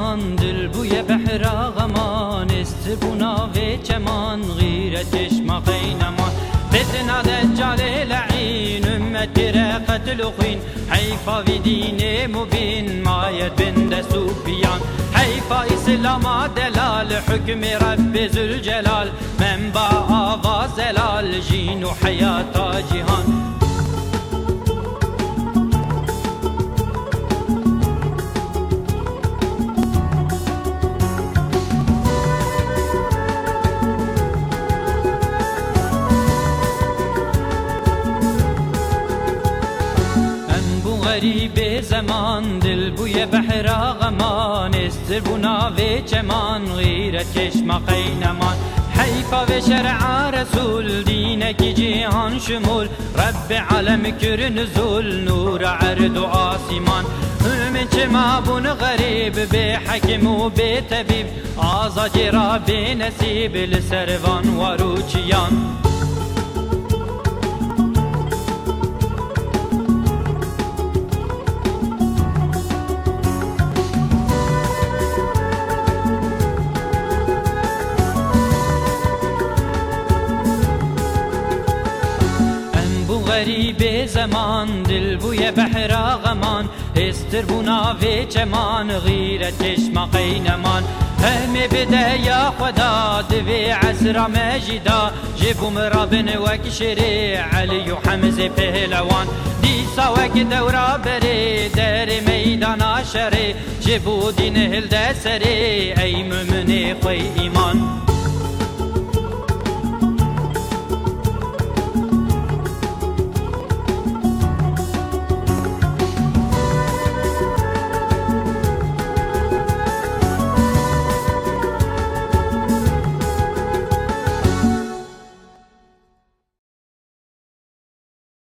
زمان دل بوی بحر غمان است بنا و چمان غیرتش ما قینمان بدنا جال لعین امت را قتل خوین حیفا و دین مبین ماید بند سوبیان حیفا اسلام دلال حکم رب زلجلال منبع آواز زلال جین و حیات جهان. غریب زمان دل بوی بحر غمان استر بنا و چمان غیرت چشم قینمان. حیفا و شرع رسول دینك جهان شمول. رب عالم کر نزول نور عرض و آسمان من چما بون غریب به حکم و به طبیب. آزاد را به نصیب لسروان و روچیان غریب زمان دل بوی بحر غمان استر بونا و چمان غیرت چشم قینمان. همه بده یا خدا دوی عصر مجدا جبو مرابن وک شری علی و حمز پهلوان. دیسا وک دورا بری در میدان شری جبو دین هل دسری ای ممنی خوی ایمان.